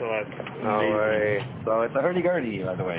So that's No way. So it's a hurdy-gurdy, by the way.